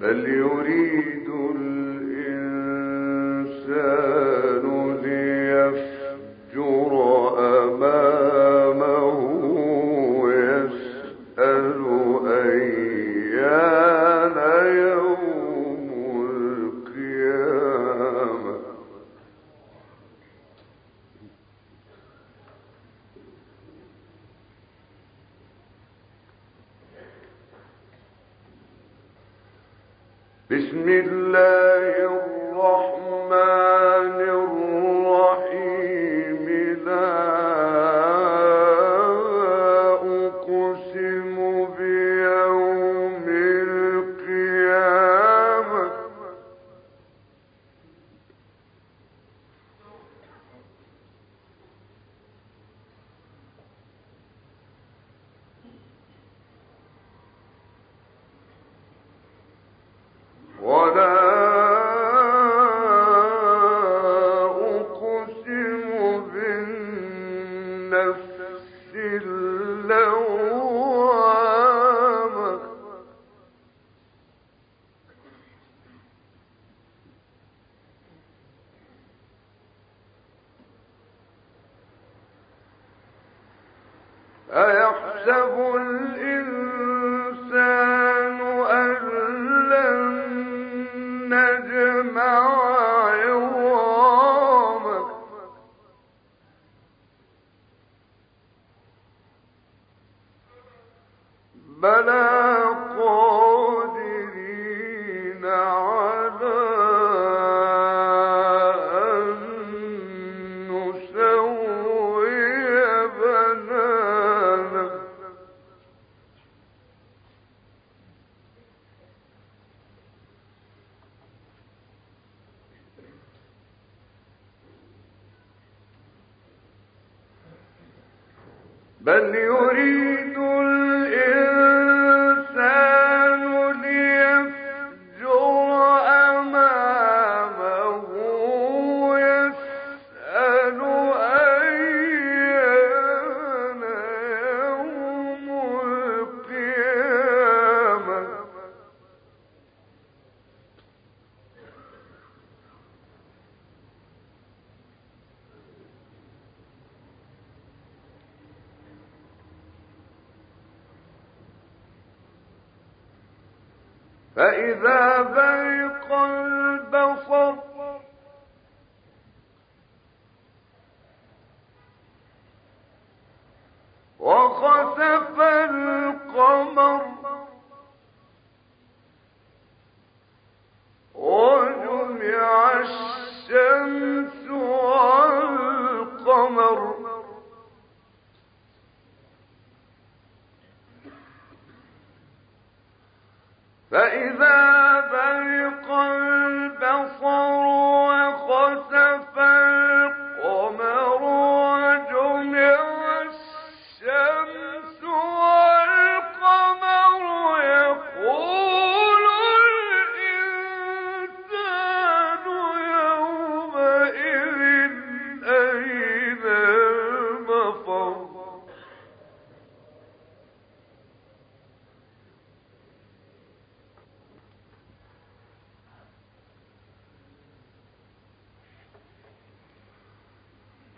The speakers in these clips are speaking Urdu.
بل يريد بل وخسف القمر.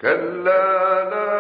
كلا لا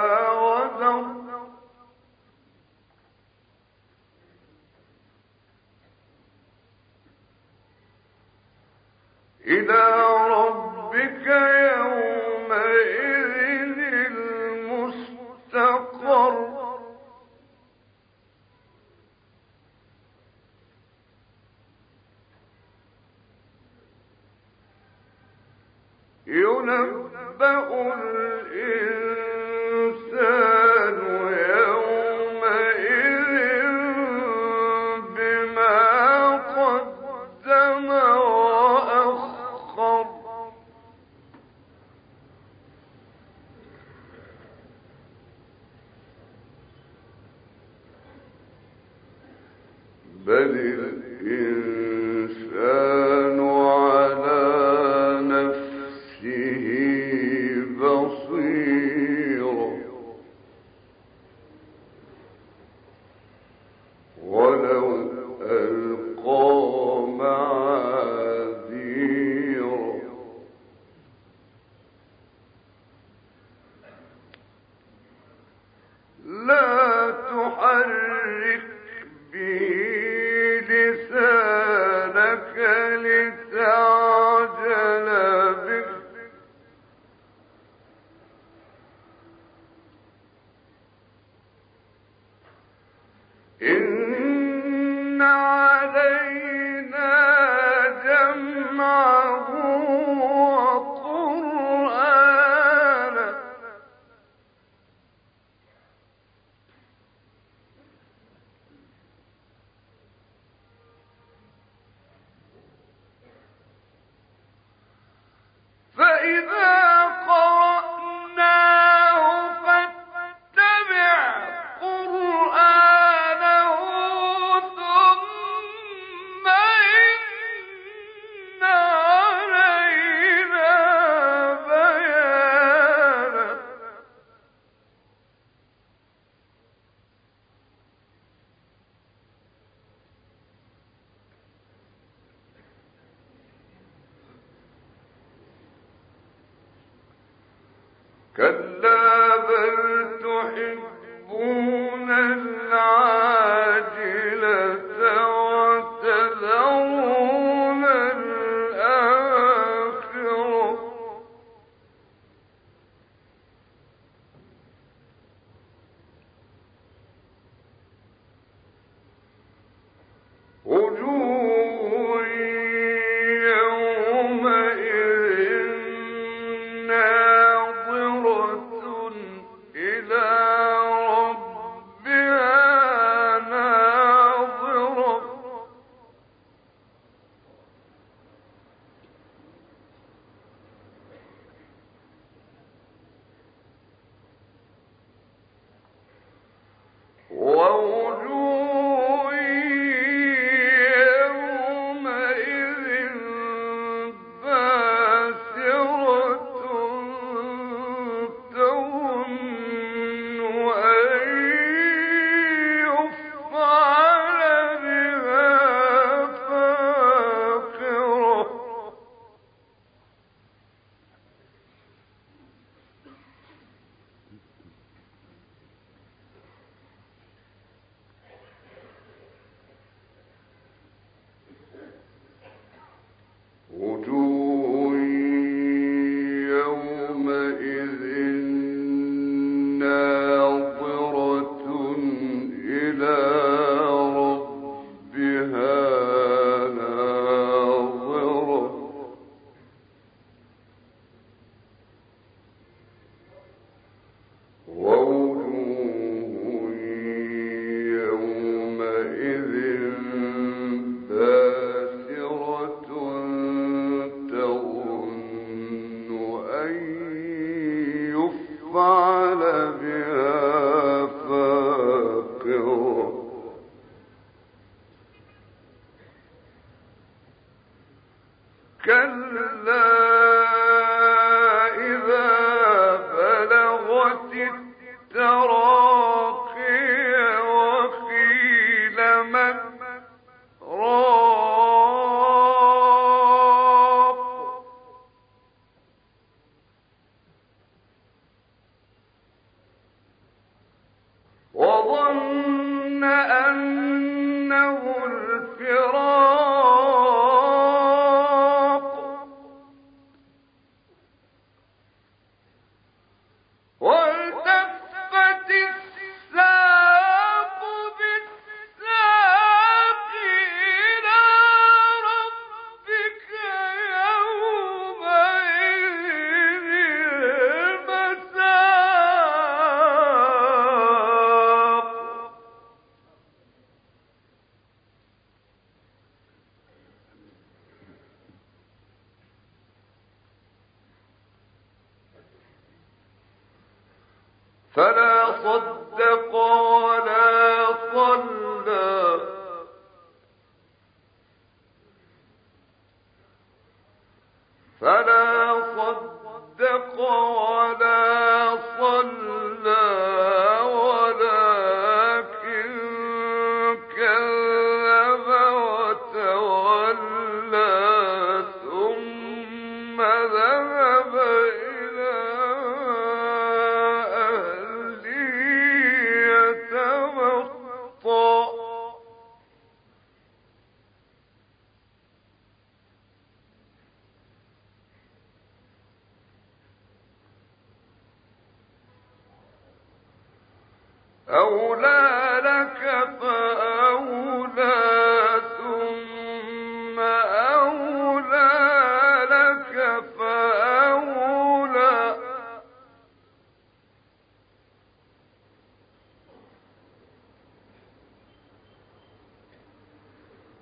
رَ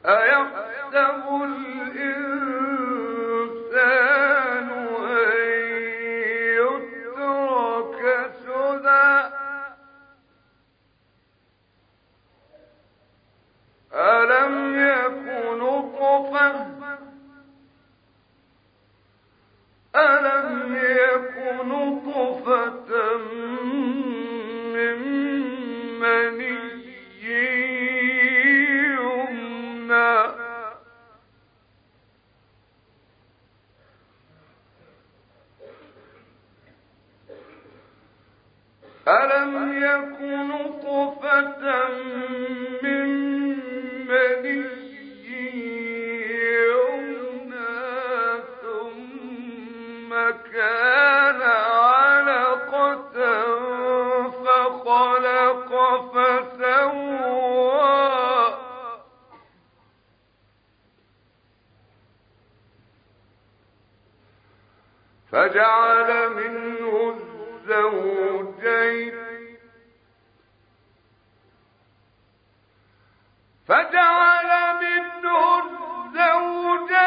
أيحسب الإنسان فجعل منه الزوجين. فجعل منه الزوجين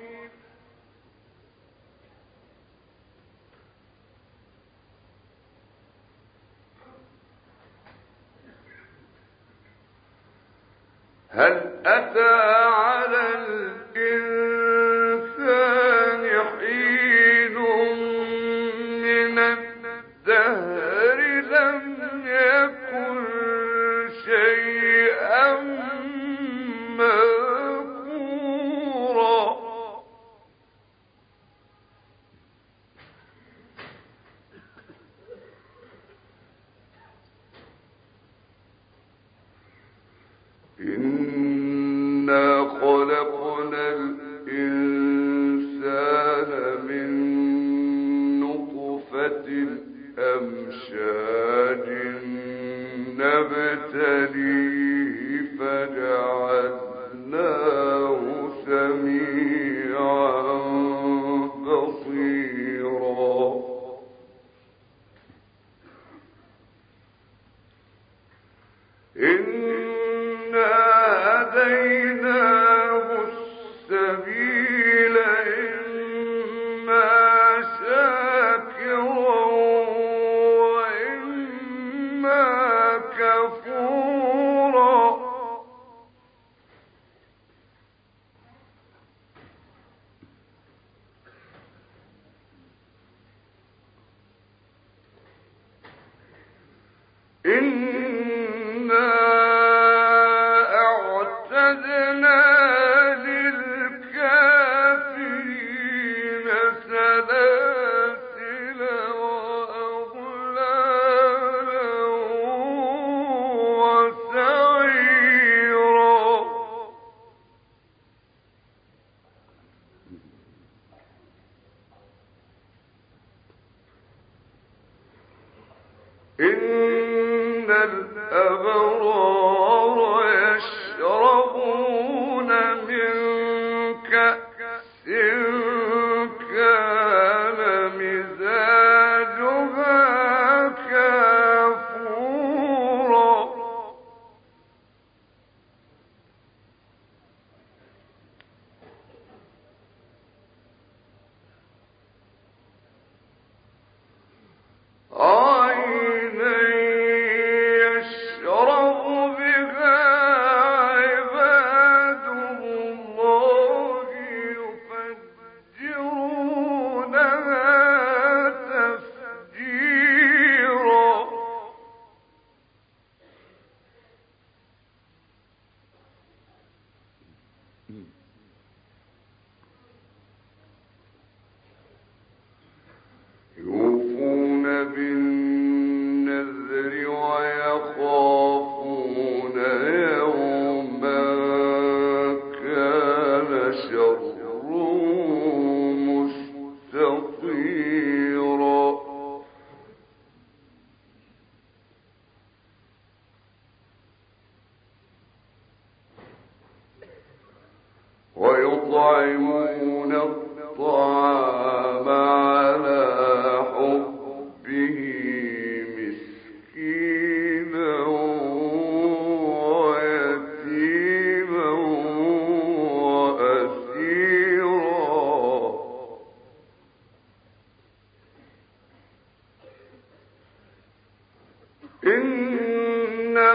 المرسلين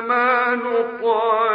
ما نقال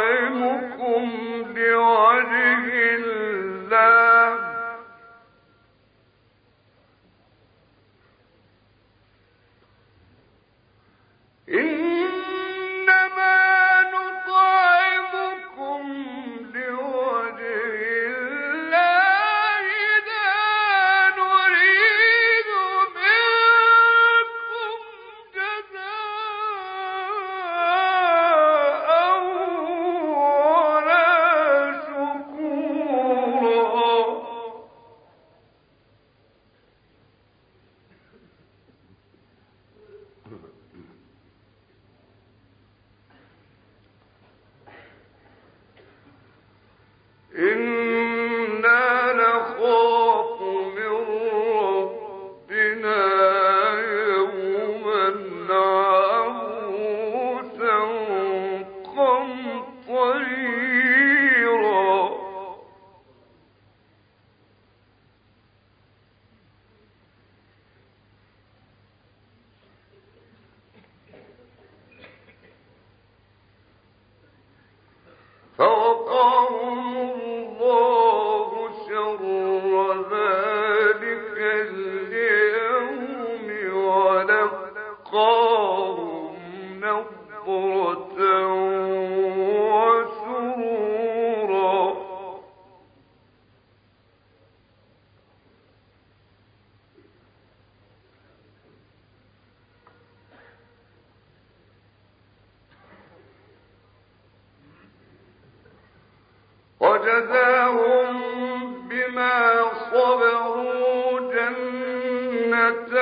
جنة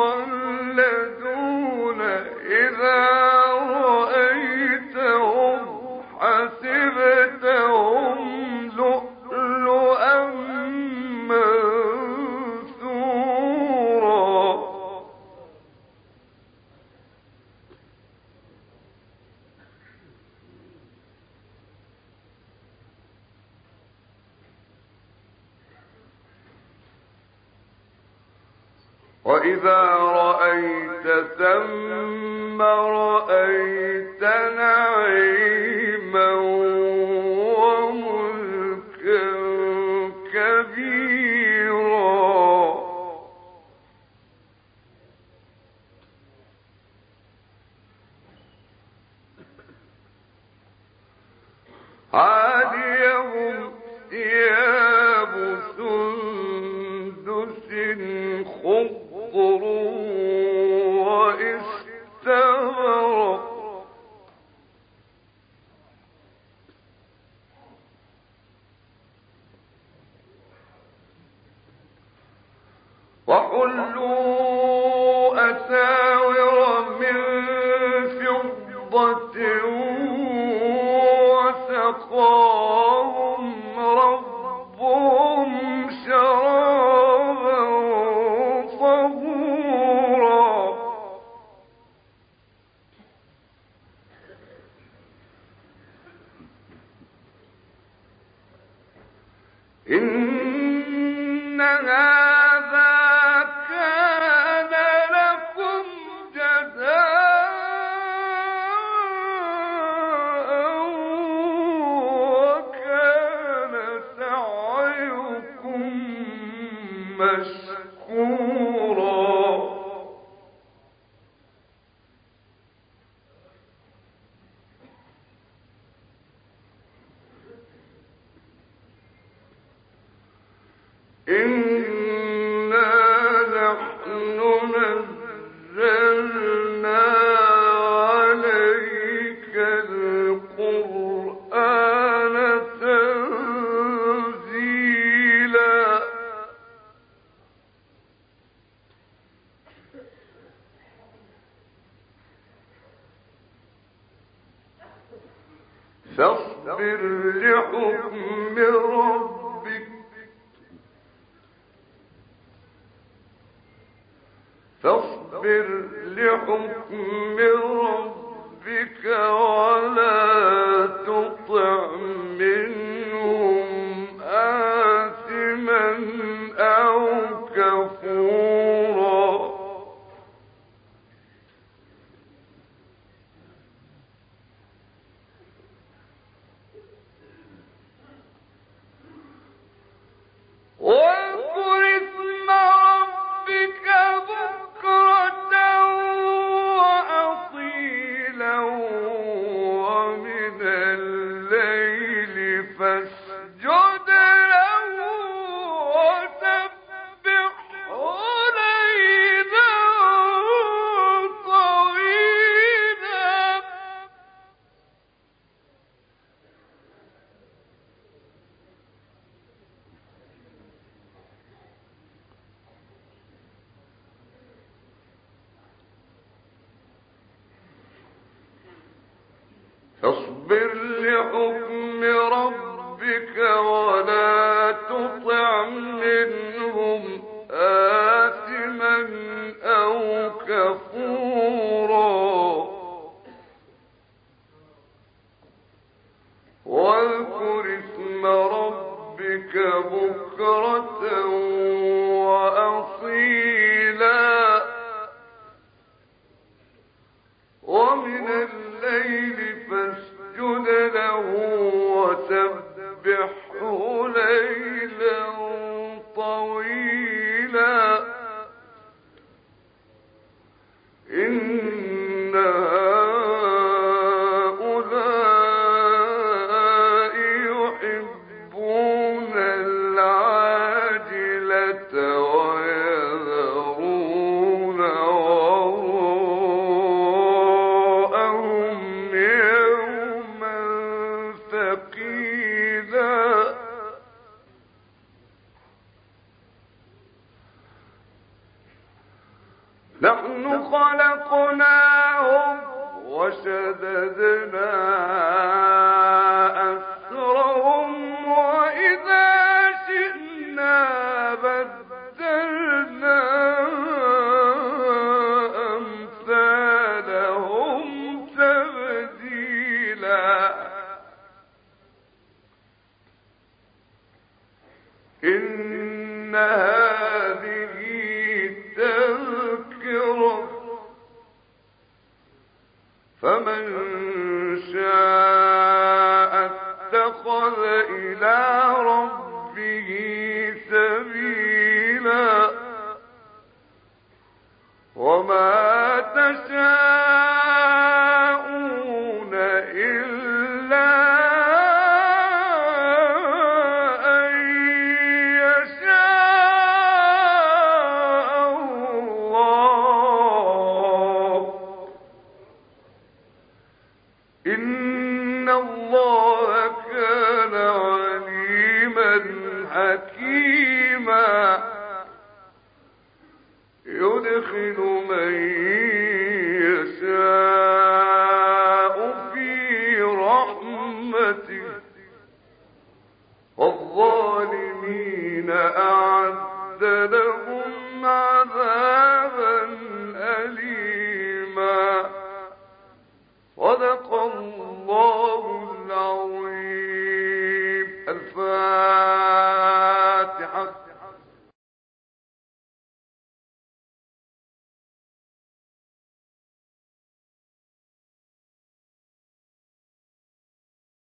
مخلدون شكورا أو كفور رحمته